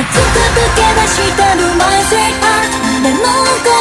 熱く溶け出したるマイスイー胸の奥